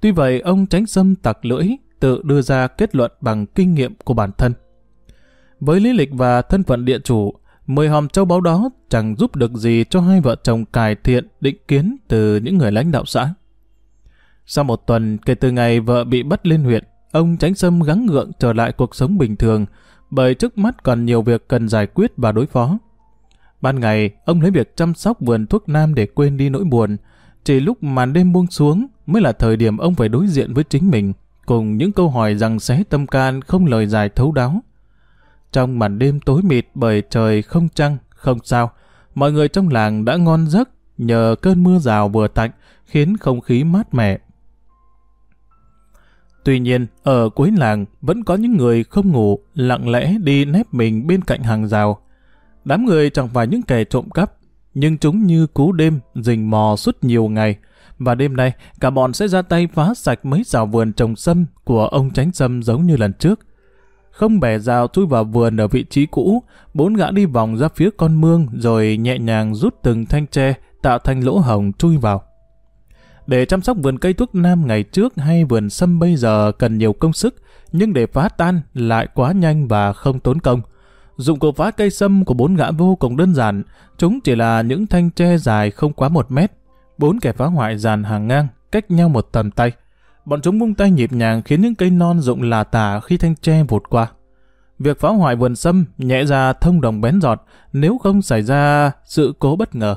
Tuy vậy, ông tránh xâm tặc lưỡi, tự đưa ra kết luận bằng kinh nghiệm của bản thân. Với lý lịch và thân phận địa chủ, mười hòm châu báu đó chẳng giúp được gì cho hai vợ chồng cải thiện định kiến từ những người lãnh đạo xã. Sau một tuần kể từ ngày vợ bị bắt lên huyện, ông Tránh Sâm gắng gượng trở lại cuộc sống bình thường, bởi trước mắt còn nhiều việc cần giải quyết và đối phó. Ban ngày, ông lấy việc chăm sóc vườn thuốc nam để quên đi nỗi buồn. Chỉ lúc màn đêm buông xuống mới là thời điểm ông phải đối diện với chính mình, cùng những câu hỏi rằng xé tâm can không lời dài thấu đáo. Trong màn đêm tối mịt bởi trời không trăng, không sao, mọi người trong làng đã ngon giấc nhờ cơn mưa rào vừa tạnh khiến không khí mát mẻ. Tuy nhiên, ở cuối làng vẫn có những người không ngủ, lặng lẽ đi nép mình bên cạnh hàng rào. Đám người chẳng phải những kẻ trộm cắp, nhưng chúng như cú đêm, rình mò suốt nhiều ngày. Và đêm nay, cả bọn sẽ ra tay phá sạch mấy rào vườn trồng sâm của ông tránh sâm giống như lần trước không bẻ rào chui vào vườn ở vị trí cũ, bốn gã đi vòng ra phía con mương rồi nhẹ nhàng rút từng thanh tre tạo thành lỗ hồng chui vào. Để chăm sóc vườn cây thuốc nam ngày trước hay vườn sâm bây giờ cần nhiều công sức, nhưng để phá tan lại quá nhanh và không tốn công. dụng cụ phá cây sâm của bốn gã vô cùng đơn giản, chúng chỉ là những thanh tre dài không quá một mét. Bốn kẻ phá hoại dàn hàng ngang, cách nhau một tầm tay. Bọn chúng bung tay nhịp nhàng khiến những cây non rụng là tả khi thanh tre vụt qua. Việc phá hoại vườn sâm nhẹ ra thông đồng bén giọt nếu không xảy ra sự cố bất ngờ.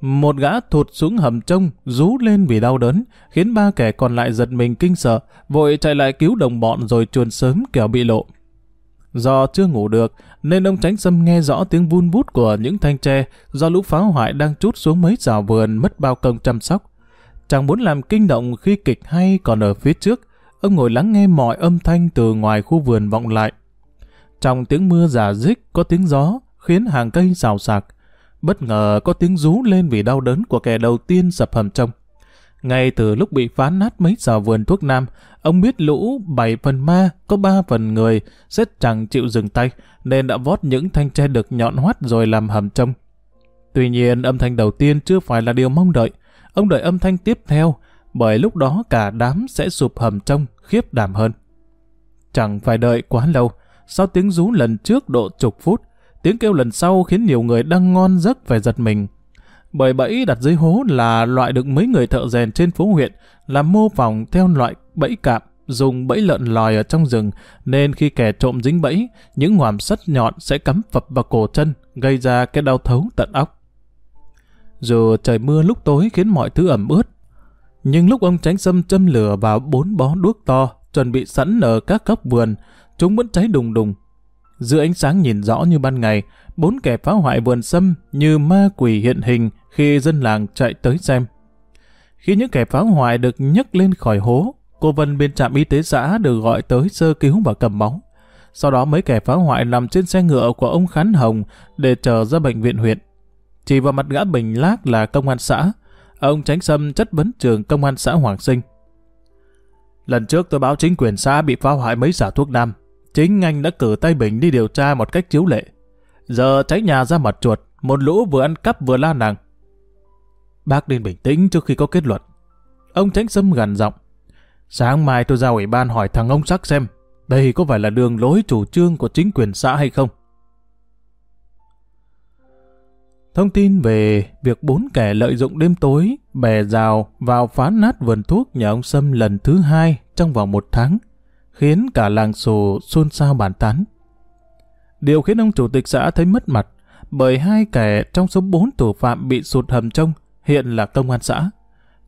Một gã thụt xuống hầm trông, rú lên vì đau đớn, khiến ba kẻ còn lại giật mình kinh sợ, vội chạy lại cứu đồng bọn rồi chuồn sớm kẻo bị lộ. Do chưa ngủ được, nên ông tránh sâm nghe rõ tiếng vun vút của những thanh tre do lũ phá hoại đang trút xuống mấy rào vườn mất bao công chăm sóc. Chẳng muốn làm kinh động khi kịch hay còn ở phía trước, ông ngồi lắng nghe mọi âm thanh từ ngoài khu vườn vọng lại. Trong tiếng mưa giả dích có tiếng gió, khiến hàng cây xào xạc. Bất ngờ có tiếng rú lên vì đau đớn của kẻ đầu tiên sập hầm trông. Ngay từ lúc bị phá nát mấy rào vườn thuốc nam, ông biết lũ bảy phần ma, có ba phần người, sẽ chẳng chịu dừng tay, nên đã vót những thanh tre được nhọn hoắt rồi làm hầm trông. Tuy nhiên, âm thanh đầu tiên chưa phải là điều mong đợi. Ông đợi âm thanh tiếp theo, bởi lúc đó cả đám sẽ sụp hầm trong khiếp đảm hơn. Chẳng phải đợi quá lâu, sau tiếng rú lần trước độ chục phút, tiếng kêu lần sau khiến nhiều người đang ngon giấc phải giật mình. Bởi bẫy đặt dưới hố là loại được mấy người thợ rèn trên phố huyện làm mô phỏng theo loại bẫy cạm, dùng bẫy lợn lòi ở trong rừng, nên khi kẻ trộm dính bẫy, những ngoàm sắt nhọn sẽ cắm phập vào cổ chân, gây ra cái đau thấu tận óc. Dù trời mưa lúc tối khiến mọi thứ ẩm ướt, nhưng lúc ông tránh sâm châm lửa vào bốn bó đuốc to, chuẩn bị sẵn ở các góc vườn, chúng vẫn cháy đùng đùng. Giữa ánh sáng nhìn rõ như ban ngày, bốn kẻ phá hoại vườn sâm như ma quỷ hiện hình khi dân làng chạy tới xem. Khi những kẻ phá hoại được nhấc lên khỏi hố, cô Vân bên trạm y tế xã được gọi tới sơ cứu và cầm máu. Sau đó mấy kẻ phá hoại nằm trên xe ngựa của ông Khán Hồng để chờ ra bệnh viện huyện. Chỉ vào mặt gã Bình Lác là công an xã, ông tránh sâm chất vấn trường công an xã Hoàng Sinh. Lần trước tôi báo chính quyền xã bị phá hoại mấy giả thuốc nam. Chính anh đã cử tay Bình đi điều tra một cách chiếu lệ. Giờ cháy nhà ra mặt chuột, một lũ vừa ăn cắp vừa la nàng. Bác nên bình tĩnh trước khi có kết luận. Ông Tránh Sâm gần giọng. Sáng mai tôi ra ủy ban hỏi thằng ông Sắc xem đây có phải là đường lối chủ trương của chính quyền xã hay không. Thông tin về việc bốn kẻ lợi dụng đêm tối, bè rào vào phá nát vườn thuốc nhà ông Sâm lần thứ hai trong vòng một tháng, khiến cả làng sổ xôn xao bàn tán. Điều khiến ông chủ tịch xã thấy mất mặt, bởi hai kẻ trong số bốn thủ phạm bị sụt hầm trông hiện là công an xã.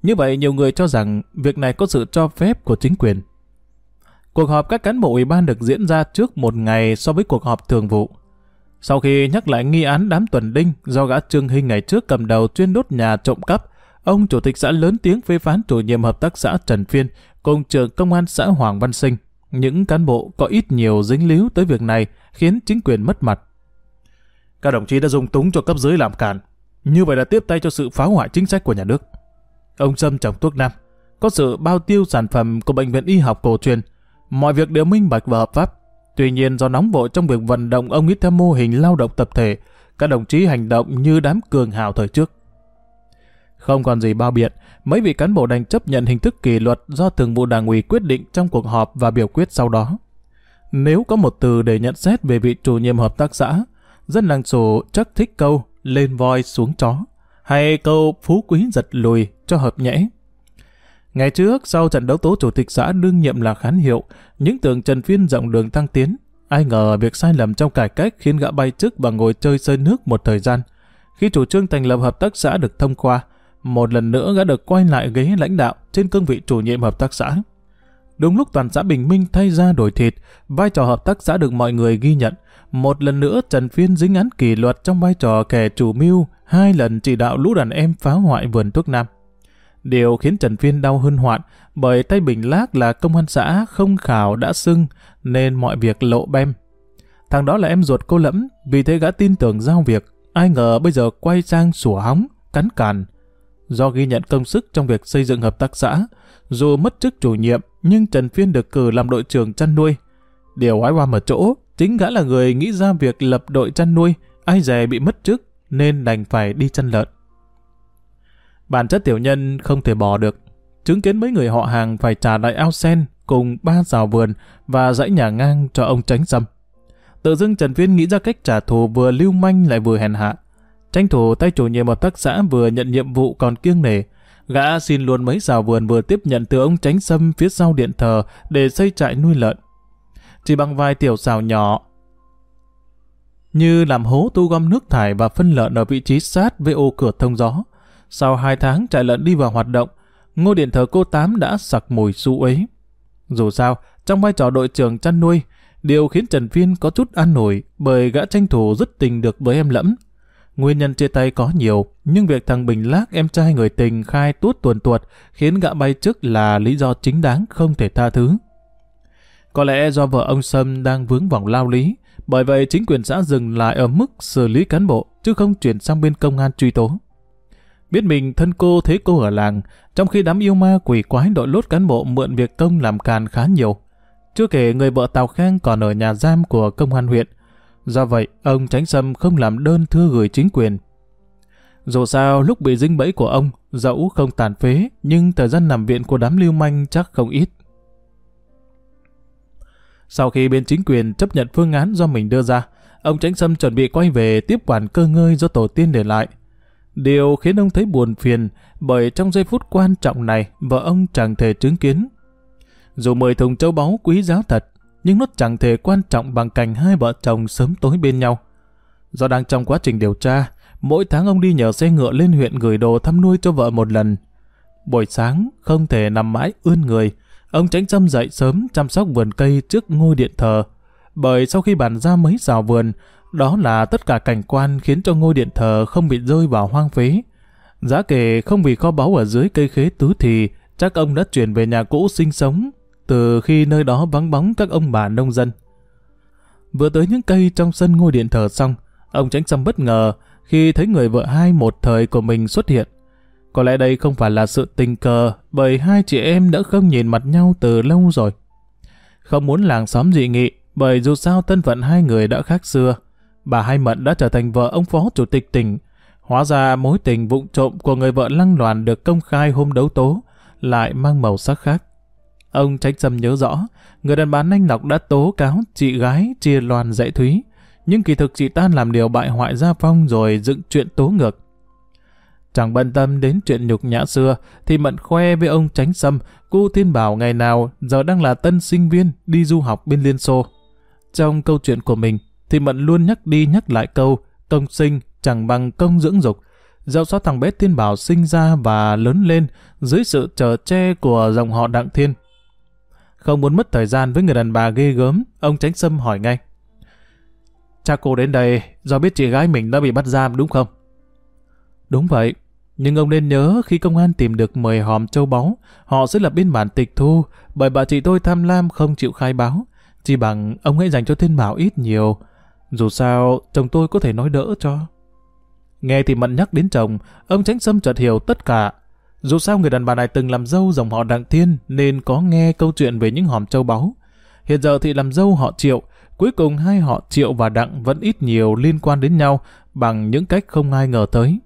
Như vậy nhiều người cho rằng việc này có sự cho phép của chính quyền. Cuộc họp các cán bộ ủy ban được diễn ra trước một ngày so với cuộc họp thường vụ. Sau khi nhắc lại nghi án đám tuần đinh do gã Trương Hinh ngày trước cầm đầu chuyên đốt nhà trộm cắp, ông chủ tịch xã lớn tiếng phê phán chủ nhiệm hợp tác xã Trần Phiên cùng trưởng công an xã Hoàng Văn Sinh. Những cán bộ có ít nhiều dính líu tới việc này khiến chính quyền mất mặt. Các đồng chí đã dùng túng cho cấp dưới làm cản. Như vậy là tiếp tay cho sự phá hoại chính sách của nhà nước. Ông Sâm trồng thuốc nam, có sự bao tiêu sản phẩm của bệnh viện y học cổ truyền. Mọi việc đều minh bạch và hợp pháp. Tuy nhiên do nóng vội trong việc vận động ông ít theo mô hình lao động tập thể, các đồng chí hành động như đám cường hào thời trước. Không còn gì bao biện, mấy vị cán bộ đành chấp nhận hình thức kỷ luật do thường vụ đảng ủy quyết định trong cuộc họp và biểu quyết sau đó. Nếu có một từ để nhận xét về vị chủ nhiệm hợp tác xã, dân làng sổ chắc thích câu lên voi xuống chó, hay câu phú quý giật lùi cho hợp nhẽ. Ngày trước, sau trận đấu tố chủ tịch xã đương nhiệm là khán hiệu, những tường Trần Phiên rộng đường tăng tiến. Ai ngờ việc sai lầm trong cải cách khiến gã bay chức và ngồi chơi sơi nước một thời gian. Khi chủ trương thành lập hợp tác xã được thông qua, một lần nữa gã được quay lại ghế lãnh đạo trên cương vị chủ nhiệm hợp tác xã. Đúng lúc toàn xã Bình Minh thay ra đổi thịt, vai trò hợp tác xã được mọi người ghi nhận. Một lần nữa Trần Phiên dính án kỷ luật trong vai trò kẻ chủ mưu, hai lần chỉ đạo lũ đàn em phá hoại vườn thuốc nam. Điều khiến Trần Phiên đau hơn hoạn bởi tay Bình Lác là công an xã không khảo đã xưng nên mọi việc lộ bem. Thằng đó là em ruột cô lẫm, vì thế gã tin tưởng giao việc. Ai ngờ bây giờ quay sang sủa hóng, cắn càn. Do ghi nhận công sức trong việc xây dựng hợp tác xã, dù mất chức chủ nhiệm nhưng Trần Phiên được cử làm đội trưởng chăn nuôi. Điều oái oăm ở chỗ, chính gã là người nghĩ ra việc lập đội chăn nuôi, ai dè bị mất chức nên đành phải đi chăn lợn. Bản chất tiểu nhân không thể bỏ được. Chứng kiến mấy người họ hàng phải trả lại ao sen cùng ba rào vườn và dãy nhà ngang cho ông tránh xâm. Tự dưng Trần Viên nghĩ ra cách trả thù vừa lưu manh lại vừa hèn hạ. Tranh thủ tay chủ nhiệm hợp tác xã vừa nhận nhiệm vụ còn kiêng nể. Gã xin luôn mấy rào vườn vừa tiếp nhận từ ông tránh sâm phía sau điện thờ để xây trại nuôi lợn. Chỉ bằng vài tiểu xào nhỏ, như làm hố tu gom nước thải và phân lợn ở vị trí sát với ô cửa thông gió. Sau hai tháng trại lợn đi vào hoạt động, ngôi điện thờ cô Tám đã sặc mùi su ấy. Dù sao, trong vai trò đội trưởng chăn nuôi, điều khiến Trần Viên có chút an nổi bởi gã tranh thủ rất tình được với em lẫm. Nguyên nhân chia tay có nhiều, nhưng việc thằng Bình Lác em trai người tình khai tuốt tuần tuột khiến gã bay trước là lý do chính đáng không thể tha thứ. Có lẽ do vợ ông Sâm đang vướng vòng lao lý, bởi vậy chính quyền xã dừng lại ở mức xử lý cán bộ, chứ không chuyển sang bên công an truy tố. Biết mình thân cô thế cô ở làng, trong khi đám yêu ma quỷ quái đội lốt cán bộ mượn việc công làm càn khá nhiều. Chưa kể người vợ Tào Khang còn ở nhà giam của công an huyện. Do vậy, ông Tránh Sâm không làm đơn thư gửi chính quyền. Dù sao, lúc bị dính bẫy của ông, dẫu không tàn phế, nhưng thời gian nằm viện của đám lưu manh chắc không ít. Sau khi bên chính quyền chấp nhận phương án do mình đưa ra, ông Tránh Sâm chuẩn bị quay về tiếp quản cơ ngơi do tổ tiên để lại. Điều khiến ông thấy buồn phiền bởi trong giây phút quan trọng này vợ ông chẳng thể chứng kiến. Dù mười thùng châu báu quý giá thật, nhưng nó chẳng thể quan trọng bằng cảnh hai vợ chồng sớm tối bên nhau. Do đang trong quá trình điều tra, mỗi tháng ông đi nhờ xe ngựa lên huyện gửi đồ thăm nuôi cho vợ một lần. Buổi sáng, không thể nằm mãi ươn người, Ông tránh chăm dậy sớm chăm sóc vườn cây trước ngôi điện thờ. Bởi sau khi bàn ra mấy rào vườn, đó là tất cả cảnh quan khiến cho ngôi điện thờ không bị rơi vào hoang phế. Giá kể không vì kho báu ở dưới cây khế tứ thì chắc ông đã chuyển về nhà cũ sinh sống từ khi nơi đó vắng bóng các ông bà nông dân. Vừa tới những cây trong sân ngôi điện thờ xong, ông tránh xăm bất ngờ khi thấy người vợ hai một thời của mình xuất hiện. Có lẽ đây không phải là sự tình cờ bởi hai chị em đã không nhìn mặt nhau từ lâu rồi. Không muốn làng xóm dị nghị bởi dù sao thân phận hai người đã khác xưa. Bà Hai Mận đã trở thành vợ ông phó chủ tịch tỉnh. Hóa ra mối tình vụng trộm của người vợ lăng loàn được công khai hôm đấu tố lại mang màu sắc khác. Ông Tránh Sâm nhớ rõ, người đàn bà Anh Ngọc đã tố cáo chị gái chia loàn dạy thúy, nhưng kỳ thực chị ta làm điều bại hoại gia phong rồi dựng chuyện tố ngược. Chẳng bận tâm đến chuyện nhục nhã xưa, thì Mận khoe với ông Tránh Sâm, cô Thiên Bảo ngày nào giờ đang là tân sinh viên đi du học bên Liên Xô. Trong câu chuyện của mình, thì Mận luôn nhắc đi nhắc lại câu công sinh chẳng bằng công dưỡng dục. Dẫu sao thằng bé Thiên Bảo sinh ra và lớn lên dưới sự chở che của dòng họ Đặng Thiên. Không muốn mất thời gian với người đàn bà ghê gớm, ông Tránh Sâm hỏi ngay. Cha cô đến đây do biết chị gái mình đã bị bắt giam đúng không? Đúng vậy, nhưng ông nên nhớ khi công an tìm được 10 hòm châu báu, họ sẽ lập biên bản tịch thu, bởi bà chị tôi tham lam không chịu khai báo. Chỉ bằng ông hãy dành cho thiên bảo ít nhiều. Dù sao, chồng tôi có thể nói đỡ cho. Nghe thì mận nhắc đến chồng, ông tránh sâm chợt hiểu tất cả. Dù sao người đàn bà này từng làm dâu dòng họ Đặng Thiên nên có nghe câu chuyện về những hòm châu báu. Hiện giờ thì làm dâu họ Triệu, cuối cùng hai họ Triệu và Đặng vẫn ít nhiều liên quan đến nhau bằng những cách không ai ngờ tới.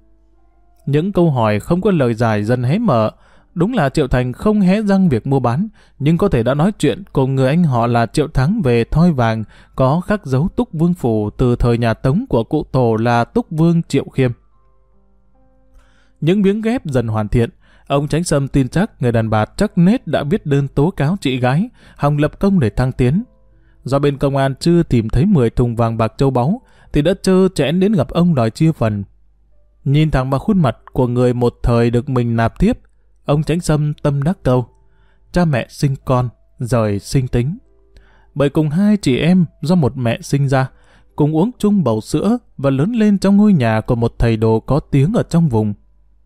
Những câu hỏi không có lời giải dần hé mở. Đúng là Triệu Thành không hé răng việc mua bán, nhưng có thể đã nói chuyện cùng người anh họ là Triệu Thắng về thoi vàng có khắc dấu Túc Vương Phủ từ thời nhà Tống của cụ tổ là Túc Vương Triệu Khiêm. Những miếng ghép dần hoàn thiện, ông Tránh Sâm tin chắc người đàn bà chắc nết đã viết đơn tố cáo chị gái, hòng lập công để thăng tiến. Do bên công an chưa tìm thấy 10 thùng vàng bạc châu báu, thì đã trơ chẽn đến gặp ông đòi chia phần. Nhìn thẳng vào khuôn mặt của người một thời được mình nạp tiếp, ông Tránh Sâm tâm đắc câu. Cha mẹ sinh con, rời sinh tính. Bởi cùng hai chị em do một mẹ sinh ra, cùng uống chung bầu sữa và lớn lên trong ngôi nhà của một thầy đồ có tiếng ở trong vùng.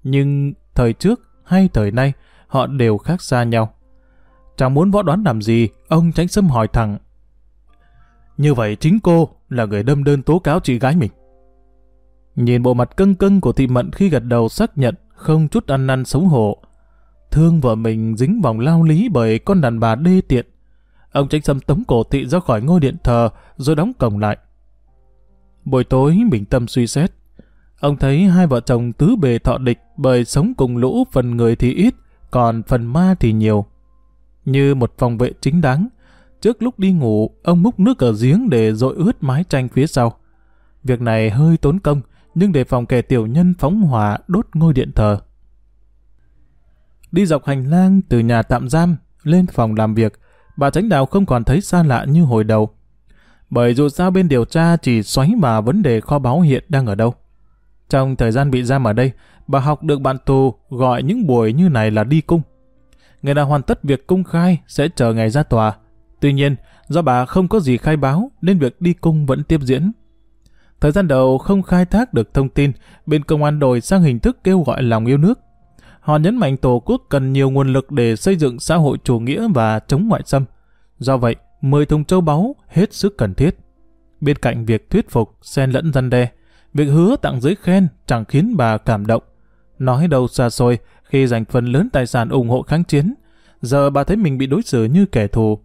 Nhưng thời trước hay thời nay, họ đều khác xa nhau. Chẳng muốn võ đoán làm gì, ông Tránh Sâm hỏi thẳng. Như vậy chính cô là người đâm đơn tố cáo chị gái mình. Nhìn bộ mặt cưng cưng của thị mận khi gật đầu xác nhận không chút ăn năn xấu hổ. Thương vợ mình dính vòng lao lý bởi con đàn bà đê tiện. Ông tránh xâm tống cổ thị ra khỏi ngôi điện thờ rồi đóng cổng lại. Buổi tối bình tâm suy xét. Ông thấy hai vợ chồng tứ bề thọ địch bởi sống cùng lũ phần người thì ít, còn phần ma thì nhiều. Như một phòng vệ chính đáng, trước lúc đi ngủ, ông múc nước ở giếng để dội ướt mái tranh phía sau. Việc này hơi tốn công, nhưng để phòng kẻ tiểu nhân phóng hỏa đốt ngôi điện thờ. Đi dọc hành lang từ nhà tạm giam lên phòng làm việc, bà Tránh Đào không còn thấy xa lạ như hồi đầu. Bởi dù sao bên điều tra chỉ xoáy vào vấn đề kho báu hiện đang ở đâu. Trong thời gian bị giam ở đây, bà học được bạn tù gọi những buổi như này là đi cung. Ngày nào hoàn tất việc công khai sẽ chờ ngày ra tòa. Tuy nhiên, do bà không có gì khai báo nên việc đi cung vẫn tiếp diễn. Thời gian đầu không khai thác được thông tin, bên công an đổi sang hình thức kêu gọi lòng yêu nước. Họ nhấn mạnh Tổ quốc cần nhiều nguồn lực để xây dựng xã hội chủ nghĩa và chống ngoại xâm. Do vậy, mười thùng châu báu hết sức cần thiết. Bên cạnh việc thuyết phục, xen lẫn răn đe, việc hứa tặng giấy khen chẳng khiến bà cảm động. Nói đâu xa xôi, khi dành phần lớn tài sản ủng hộ kháng chiến, giờ bà thấy mình bị đối xử như kẻ thù.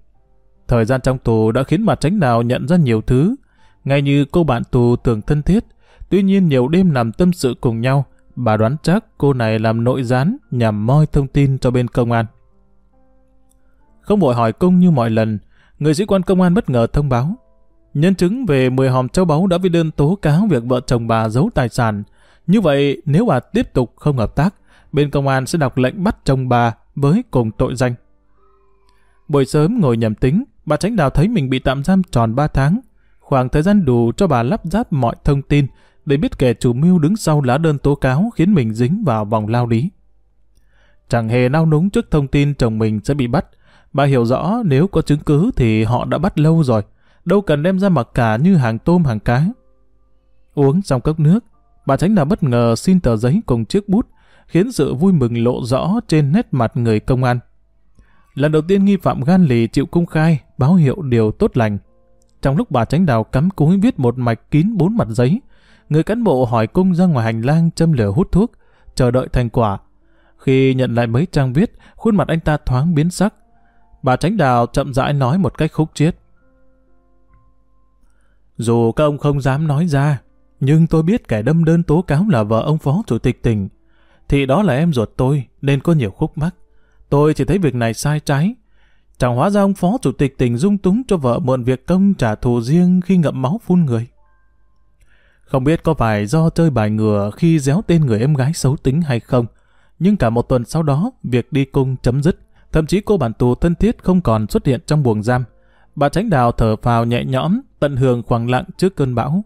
Thời gian trong tù đã khiến bà tránh đào nhận ra nhiều thứ, ngay như cô bạn tù tưởng thân thiết, tuy nhiên nhiều đêm nằm tâm sự cùng nhau, bà đoán chắc cô này làm nội gián nhằm moi thông tin cho bên công an. Không vội hỏi cung như mọi lần, người sĩ quan công an bất ngờ thông báo. Nhân chứng về 10 hòm châu báu đã viết đơn tố cáo việc vợ chồng bà giấu tài sản. Như vậy, nếu bà tiếp tục không hợp tác, bên công an sẽ đọc lệnh bắt chồng bà với cùng tội danh. Buổi sớm ngồi nhầm tính, bà tránh đào thấy mình bị tạm giam tròn 3 tháng. Khoảng thời gian đủ cho bà lắp ráp mọi thông tin để biết kẻ chủ mưu đứng sau lá đơn tố cáo khiến mình dính vào vòng lao lý. Chẳng hề nao núng trước thông tin chồng mình sẽ bị bắt. Bà hiểu rõ nếu có chứng cứ thì họ đã bắt lâu rồi. Đâu cần đem ra mặc cả như hàng tôm hàng cá. Uống xong cốc nước, bà tránh là bất ngờ xin tờ giấy cùng chiếc bút khiến sự vui mừng lộ rõ trên nét mặt người công an. Lần đầu tiên nghi phạm gan lì chịu công khai, báo hiệu điều tốt lành. Trong lúc bà tránh đào cắm cúi viết một mạch kín bốn mặt giấy, người cán bộ hỏi cung ra ngoài hành lang châm lửa hút thuốc, chờ đợi thành quả. Khi nhận lại mấy trang viết, khuôn mặt anh ta thoáng biến sắc. Bà tránh đào chậm rãi nói một cách khúc chiết. Dù các ông không dám nói ra, nhưng tôi biết kẻ đâm đơn tố cáo là vợ ông phó chủ tịch tỉnh. Thì đó là em ruột tôi, nên có nhiều khúc mắc. Tôi chỉ thấy việc này sai trái. Chẳng hóa ra ông phó chủ tịch tỉnh dung túng cho vợ mượn việc công trả thù riêng khi ngậm máu phun người. Không biết có phải do chơi bài ngừa khi déo tên người em gái xấu tính hay không, nhưng cả một tuần sau đó, việc đi cung chấm dứt. Thậm chí cô bản tù thân thiết không còn xuất hiện trong buồng giam. Bà tránh đào thở phào nhẹ nhõm, tận hưởng khoảng lặng trước cơn bão.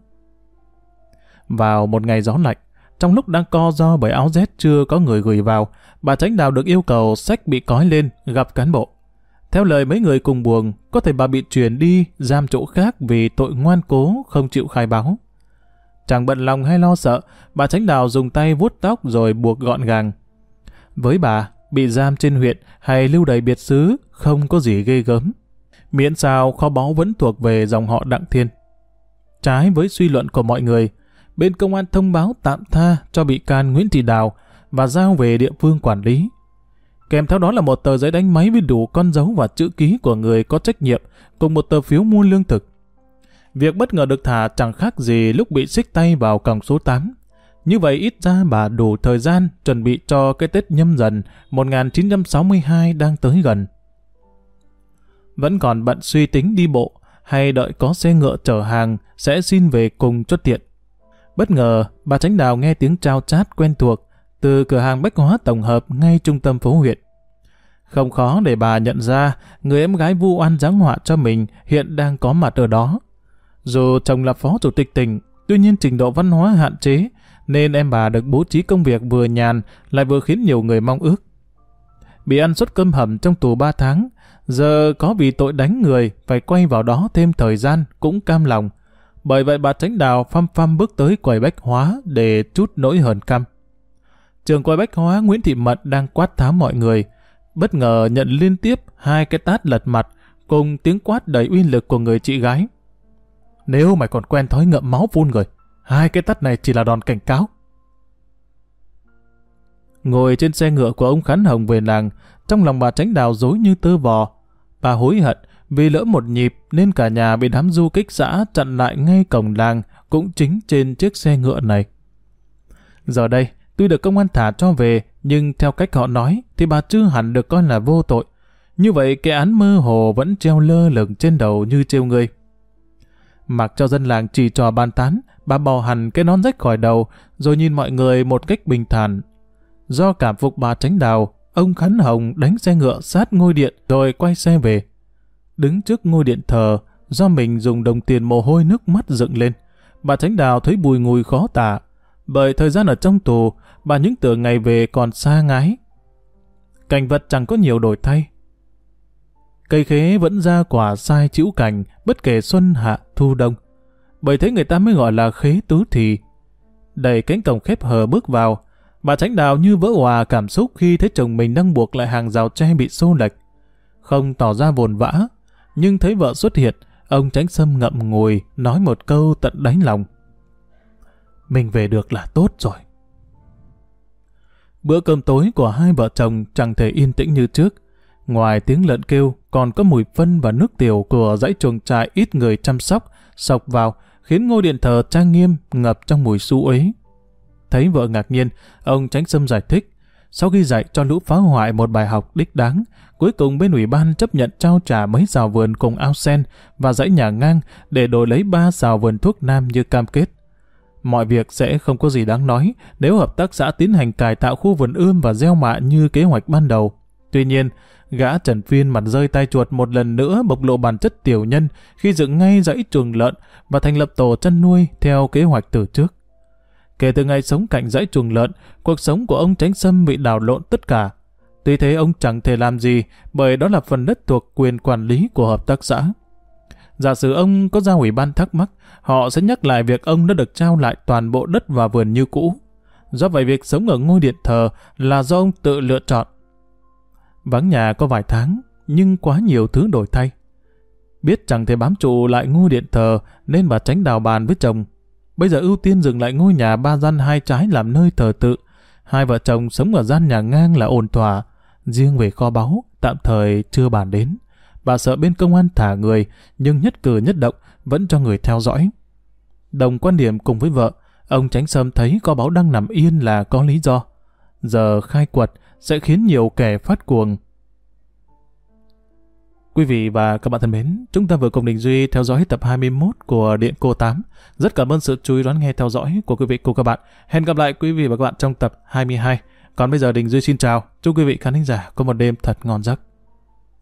Vào một ngày gió lạnh, trong lúc đang co do bởi áo rét chưa có người gửi vào, bà tránh đào được yêu cầu sách bị cói lên, gặp cán bộ. Theo lời mấy người cùng buồng, có thể bà bị chuyển đi, giam chỗ khác vì tội ngoan cố, không chịu khai báo. Chẳng bận lòng hay lo sợ, bà tránh đào dùng tay vuốt tóc rồi buộc gọn gàng. Với bà, bị giam trên huyện hay lưu đày biệt xứ không có gì ghê gớm. Miễn sao kho báu vẫn thuộc về dòng họ Đặng Thiên. Trái với suy luận của mọi người, bên công an thông báo tạm tha cho bị can Nguyễn Thị Đào và giao về địa phương quản lý. Kèm theo đó là một tờ giấy đánh máy với đủ con dấu và chữ ký của người có trách nhiệm cùng một tờ phiếu mua lương thực. Việc bất ngờ được thả chẳng khác gì lúc bị xích tay vào còng số 8. Như vậy ít ra bà đủ thời gian chuẩn bị cho cái Tết nhâm dần 1962 đang tới gần. Vẫn còn bận suy tính đi bộ hay đợi có xe ngựa chở hàng sẽ xin về cùng cho tiện. Bất ngờ, bà Tránh Đào nghe tiếng trao chát quen thuộc từ cửa hàng bách hóa tổng hợp ngay trung tâm phố huyện. Không khó để bà nhận ra người em gái vu oan giáng họa cho mình hiện đang có mặt ở đó. Dù chồng là phó chủ tịch tỉnh, tuy nhiên trình độ văn hóa hạn chế, nên em bà được bố trí công việc vừa nhàn lại vừa khiến nhiều người mong ước. Bị ăn suất cơm hầm trong tù 3 tháng, giờ có vì tội đánh người phải quay vào đó thêm thời gian cũng cam lòng. Bởi vậy bà Tránh Đào phăm phăm bước tới quầy bách hóa để chút nỗi hờn căm. Trường quầy bách hóa Nguyễn Thị Mận đang quát tháo mọi người, bất ngờ nhận liên tiếp hai cái tát lật mặt cùng tiếng quát đầy uy lực của người chị gái. Nếu mày còn quen thói ngậm máu phun người, hai cái tát này chỉ là đòn cảnh cáo. Ngồi trên xe ngựa của ông Khánh Hồng về làng, trong lòng bà tránh đào dối như tơ vò. Bà hối hận vì lỡ một nhịp nên cả nhà bị đám du kích xã chặn lại ngay cổng làng cũng chính trên chiếc xe ngựa này. Giờ đây, tuy được công an thả cho về, nhưng theo cách họ nói thì bà chưa hẳn được coi là vô tội. Như vậy cái án mơ hồ vẫn treo lơ lửng trên đầu như treo người. Mặc cho dân làng chỉ trò bàn tán, bà bỏ hẳn cái nón rách khỏi đầu, rồi nhìn mọi người một cách bình thản. Do cảm phục bà tránh đào, ông Khánh Hồng đánh xe ngựa sát ngôi điện rồi quay xe về. Đứng trước ngôi điện thờ, do mình dùng đồng tiền mồ hôi nước mắt dựng lên. Bà tránh đào thấy bùi ngùi khó tả. Bởi thời gian ở trong tù, bà những tưởng ngày về còn xa ngái. Cảnh vật chẳng có nhiều đổi thay. Cây khế vẫn ra quả sai chữ cành, bất kể xuân hạ thu đông. Bởi thế người ta mới gọi là khế tứ thì. Đẩy cánh cổng khép hờ bước vào, bà tránh đào như vỡ hòa cảm xúc khi thấy chồng mình đang buộc lại hàng rào tre bị xô lệch. Không tỏ ra vồn vã, nhưng thấy vợ xuất hiện, ông tránh sâm ngậm ngùi nói một câu tận đáy lòng. Mình về được là tốt rồi. Bữa cơm tối của hai vợ chồng chẳng thể yên tĩnh như trước. Ngoài tiếng lợn kêu, còn có mùi phân và nước tiểu của dãy chuồng trại ít người chăm sóc, sọc vào, khiến ngôi điện thờ trang nghiêm ngập trong mùi xú ấy. Thấy vợ ngạc nhiên, ông Tránh Sâm giải thích. Sau khi dạy cho lũ phá hoại một bài học đích đáng, cuối cùng bên ủy ban chấp nhận trao trả mấy xào vườn cùng ao sen và dãy nhà ngang để đổi lấy ba xào vườn thuốc nam như cam kết. Mọi việc sẽ không có gì đáng nói nếu hợp tác xã tiến hành cải tạo khu vườn ươm và gieo mạ như kế hoạch ban đầu. Tuy nhiên, gã Trần Phiên mặt rơi tay chuột một lần nữa bộc lộ bản chất tiểu nhân khi dựng ngay dãy chuồng lợn và thành lập tổ chăn nuôi theo kế hoạch từ trước. Kể từ ngày sống cạnh dãy chuồng lợn, cuộc sống của ông Tránh Sâm bị đảo lộn tất cả. Tuy thế ông chẳng thể làm gì bởi đó là phần đất thuộc quyền quản lý của hợp tác xã. Giả sử ông có ra ủy ban thắc mắc, họ sẽ nhắc lại việc ông đã được trao lại toàn bộ đất và vườn như cũ. Do vậy việc sống ở ngôi điện thờ là do ông tự lựa chọn. Vắng nhà có vài tháng, nhưng quá nhiều thứ đổi thay. Biết chẳng thể bám trụ lại ngôi điện thờ nên bà tránh đào bàn với chồng. Bây giờ ưu tiên dừng lại ngôi nhà ba gian hai trái làm nơi thờ tự. Hai vợ chồng sống ở gian nhà ngang là ổn thỏa. Riêng về kho báu, tạm thời chưa bàn đến. Bà sợ bên công an thả người, nhưng nhất cử nhất động vẫn cho người theo dõi. Đồng quan điểm cùng với vợ, ông Tránh Sâm thấy kho báu đang nằm yên là có lý do. Giờ khai quật sẽ khiến nhiều kẻ phát cuồng. Quý vị và các bạn thân mến, chúng ta vừa cùng Đình Duy theo dõi tập 21 của Điện Cô 8. Rất cảm ơn sự chú ý đón nghe theo dõi của quý vị cùng các bạn. Hẹn gặp lại quý vị và các bạn trong tập 22. Còn bây giờ Đình Duy xin chào. Chúc quý vị khán giả có một đêm thật ngon giấc.